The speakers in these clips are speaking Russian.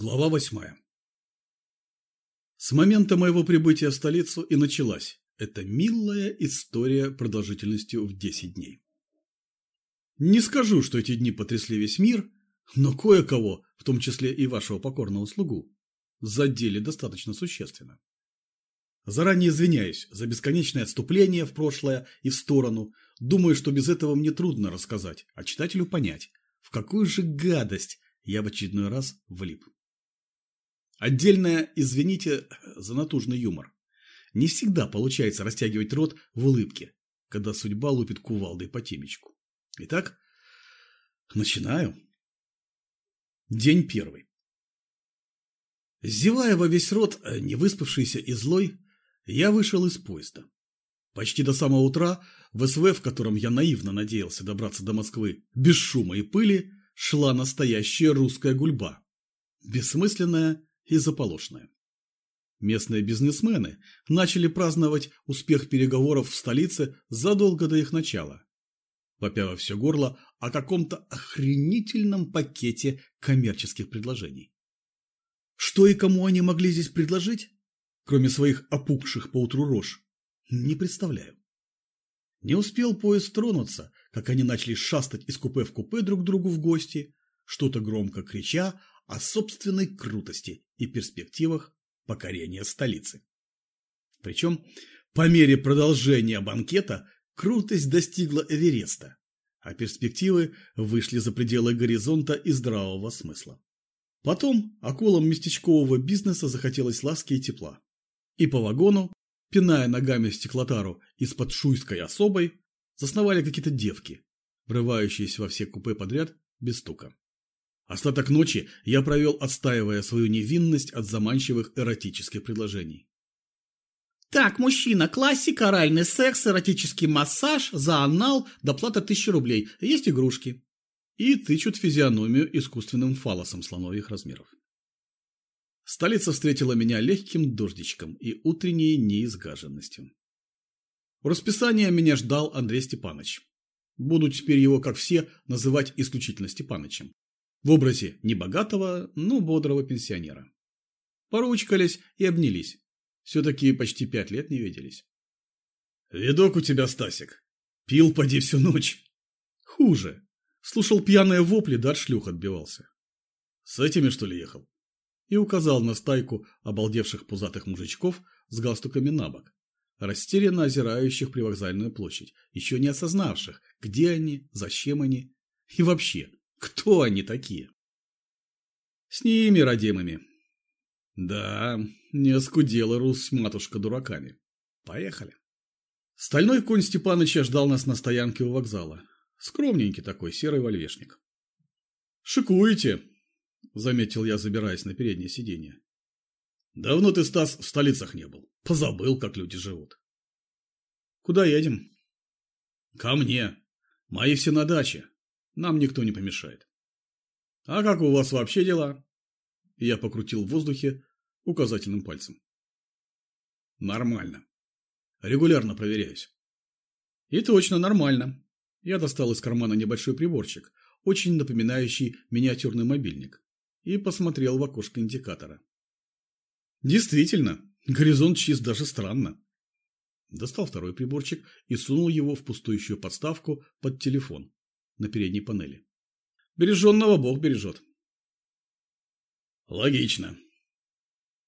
Глава восьмая С момента моего прибытия в столицу и началась эта милая история продолжительностью в 10 дней. Не скажу, что эти дни потрясли весь мир, но кое-кого, в том числе и вашего покорного слугу, задели достаточно существенно. Заранее извиняюсь за бесконечное отступление в прошлое и в сторону. Думаю, что без этого мне трудно рассказать, а читателю понять, в какую же гадость я в очередной раз влип. Отдельное «извините» за натужный юмор. Не всегда получается растягивать рот в улыбке, когда судьба лупит кувалдой по темечку. Итак, начинаю. День первый. Зевая во весь рот, не выспавшийся и злой, я вышел из поезда. Почти до самого утра в СВ, в котором я наивно надеялся добраться до Москвы, без шума и пыли, шла настоящая русская гульба. Бессмысленная и заполошная. Местные бизнесмены начали праздновать успех переговоров в столице задолго до их начала. Вопя во все горло о каком-то охренительном пакете коммерческих предложений. Что и кому они могли здесь предложить, кроме своих опухших поутру рож, не представляю. Не успел поезд тронуться, как они начали шастать из купе в купе друг другу в гости, что-то громко крича о собственной крутости и перспективах покорения столицы. Причем по мере продолжения банкета крутость достигла Эвереста, а перспективы вышли за пределы горизонта и здравого смысла. Потом акулам местечкового бизнеса захотелось ласки и тепла. И по вагону, пиная ногами стеклотару из-под шуйской особой, засновали какие-то девки, врывающиеся во все купе подряд без стука. Остаток ночи я провел, отстаивая свою невинность от заманчивых эротических предложений. Так, мужчина, классика, оральный секс, эротический массаж, за анал, доплата тысячи рублей. Есть игрушки. И тычут физиономию искусственным фалосом слоновьих размеров. Столица встретила меня легким дождичком и утренней неизгаженностью. В расписании меня ждал Андрей Степанович. Буду теперь его, как все, называть исключительно Степанычем в образе небогатого, но бодрого пенсионера. Поручкались и обнялись. Все-таки почти пять лет не виделись. «Видок у тебя, Стасик. Пил поди всю ночь». «Хуже. Слушал пьяные вопли, да от шлюх отбивался». «С этими, что ли, ехал?» И указал на стайку обалдевших пузатых мужичков с галстуками на бок, растерянно озирающих привокзальную площадь, еще не осознавших, где они, зачем они и вообще, кто они такие? С ними, родимыми. Да, не оскудела Русь-матушка дураками. Поехали. Стальной конь Степаныча ждал нас на стоянке у вокзала. Скромненький такой, серый вольвешник. «Шикуете», — заметил я, забираясь на переднее сиденье. «Давно ты, Стас, в столицах не был. Позабыл, как люди живут». «Куда едем?» «Ко мне. Мои все на даче. Нам никто не помешает. А как у вас вообще дела? Я покрутил в воздухе указательным пальцем. Нормально. Регулярно проверяюсь. И точно нормально. Я достал из кармана небольшой приборчик, очень напоминающий миниатюрный мобильник, и посмотрел в окошко индикатора. Действительно, горизонт чист даже странно. Достал второй приборчик и сунул его в пустующую подставку под телефон на передней панели. Береженного Бог бережет. Логично.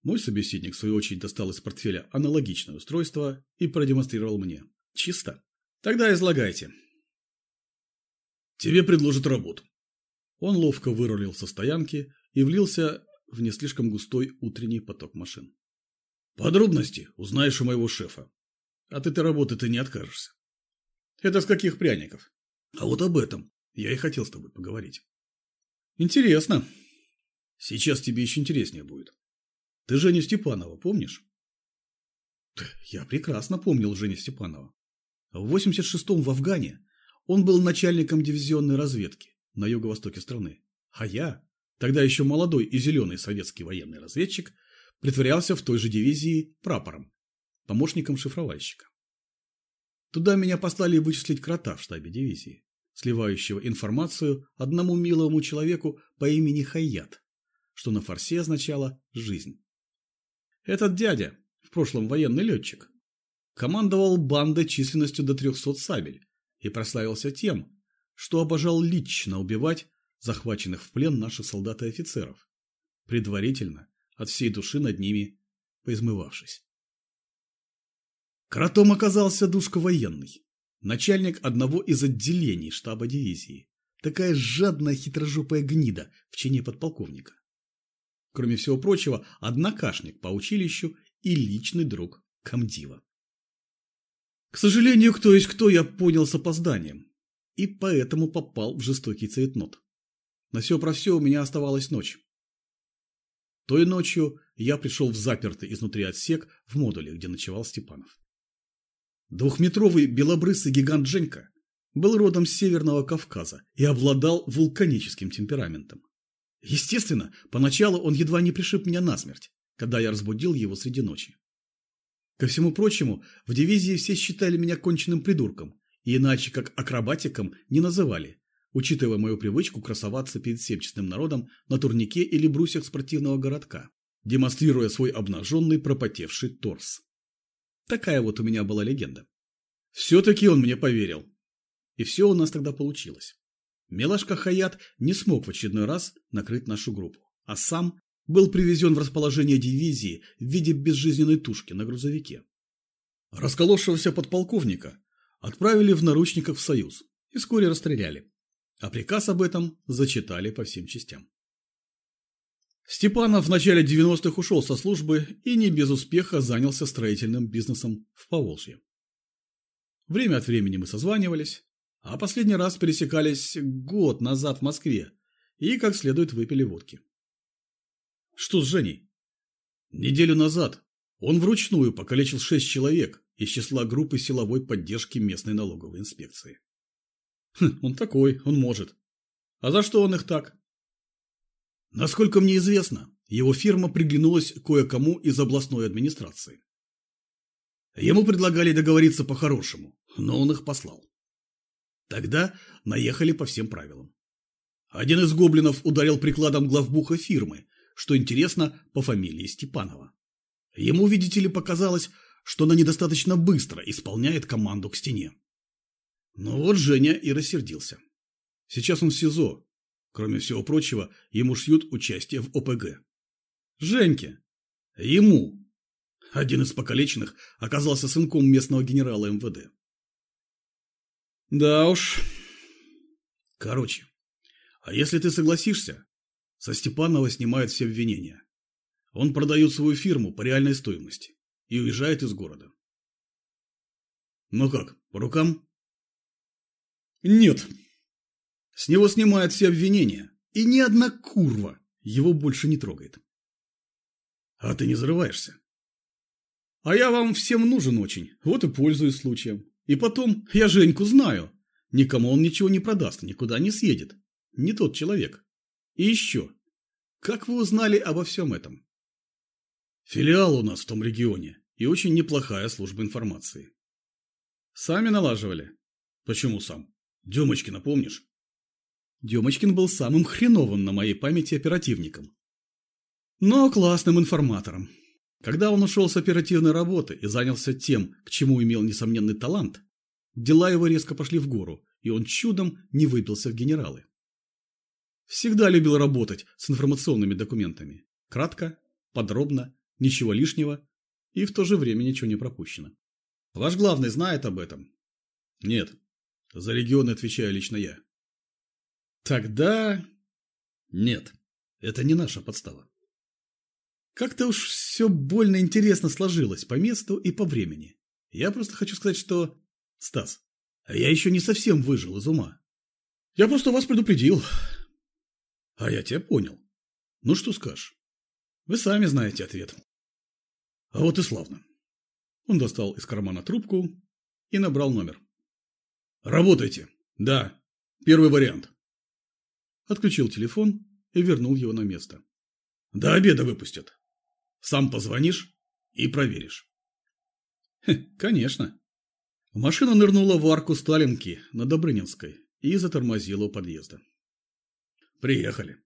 Мой собеседник, в свою очередь, достал из портфеля аналогичное устройство и продемонстрировал мне. Чисто. Тогда излагайте. Тебе предложат работу. Он ловко вырулил со стоянки и влился в не слишком густой утренний поток машин. Подробности узнаешь у моего шефа. От этой работы ты не откажешься. Это с каких пряников? А вот об этом я и хотел с тобой поговорить. Интересно. Сейчас тебе еще интереснее будет. Ты Женю Степанова помнишь? Я прекрасно помнил Женю Степанова. В 86-м в Афгане он был начальником дивизионной разведки на юго-востоке страны. А я, тогда еще молодой и зеленый советский военный разведчик, притворялся в той же дивизии прапором, помощником шифровальщика. Туда меня послали вычислить крота в штабе дивизии, сливающего информацию одному милому человеку по имени Хаят, что на фарсе означало «жизнь». Этот дядя, в прошлом военный летчик, командовал бандой численностью до 300 сабель и прославился тем, что обожал лично убивать захваченных в плен наших солдат и офицеров, предварительно от всей души над ними поизмывавшись. Кротом оказался душка военный, начальник одного из отделений штаба дивизии, такая жадная хитрожопая гнида в чине подполковника. Кроме всего прочего, однокашник по училищу и личный друг комдива. К сожалению, кто есть кто, я понял с опозданием, и поэтому попал в жестокий цейтнот. На все про все у меня оставалась ночь. Той ночью я пришел в запертый изнутри отсек в модуле, где ночевал Степанов. Двухметровый белобрысый гигант Женька был родом с Северного Кавказа и обладал вулканическим темпераментом. Естественно, поначалу он едва не пришиб меня насмерть, когда я разбудил его среди ночи. Ко всему прочему, в дивизии все считали меня конченным придурком, и иначе как акробатиком не называли, учитывая мою привычку красоваться перед всем честным народом на турнике или брусьях спортивного городка, демонстрируя свой обнаженный пропотевший торс. Такая вот у меня была легенда. Все-таки он мне поверил. И все у нас тогда получилось. Милашка Хаят не смог в очередной раз накрыть нашу группу, а сам был привезен в расположение дивизии в виде безжизненной тушки на грузовике. Расколовшегося подполковника отправили в наручниках в Союз и вскоре расстреляли, а приказ об этом зачитали по всем частям. Степанов в начале 90-х ушел со службы и не без успеха занялся строительным бизнесом в Поволжье. Время от времени мы созванивались, а последний раз пересекались год назад в Москве и как следует выпили водки. Что с Женей? Неделю назад он вручную покалечил шесть человек из числа группы силовой поддержки местной налоговой инспекции. Хм, он такой, он может. А за что он их так? Насколько мне известно, его фирма приглянулась кое-кому из областной администрации. Ему предлагали договориться по-хорошему, но он их послал. Тогда наехали по всем правилам. Один из гоблинов ударил прикладом главбуха фирмы, что интересно, по фамилии Степанова. Ему, видите ли, показалось, что она недостаточно быстро исполняет команду к стене. Но вот Женя и рассердился. Сейчас он в СИЗО. Кроме всего прочего, ему шьют участие в ОПГ. Женьке. Ему. Один из покалеченных оказался сынком местного генерала МВД. Да уж. Короче, а если ты согласишься, со Степанова снимают все обвинения. Он продает свою фирму по реальной стоимости и уезжает из города. Ну как, по рукам? Нет. С него снимают все обвинения, и ни одна курва его больше не трогает. А ты не зарываешься. А я вам всем нужен очень, вот и пользуюсь случаем. И потом, я Женьку знаю. Никому он ничего не продаст, никуда не съедет. Не тот человек. И еще. Как вы узнали обо всем этом? Филиал у нас в том регионе и очень неплохая служба информации. Сами налаживали? Почему сам? Демочкина помнишь? Демочкин был самым хреновым на моей памяти оперативником. Но классным информатором. Когда он ушел с оперативной работы и занялся тем, к чему имел несомненный талант, дела его резко пошли в гору, и он чудом не выбился в генералы. Всегда любил работать с информационными документами. Кратко, подробно, ничего лишнего и в то же время ничего не пропущено. Ваш главный знает об этом? Нет. За регионы отвечаю лично я. Тогда... Нет. Это не наша подстава. Как-то уж все больно интересно сложилось по месту и по времени. Я просто хочу сказать, что... Стас, я еще не совсем выжил из ума. Я просто вас предупредил. А я тебя понял. Ну что скажешь? Вы сами знаете ответ. А вот и славно. Он достал из кармана трубку и набрал номер. Работайте. Да, первый вариант. Отключил телефон и вернул его на место. До обеда выпустят. Сам позвонишь и проверишь. Хе, конечно. Машина нырнула в арку Сталинки на Добрынинской и затормозила у подъезда. Приехали.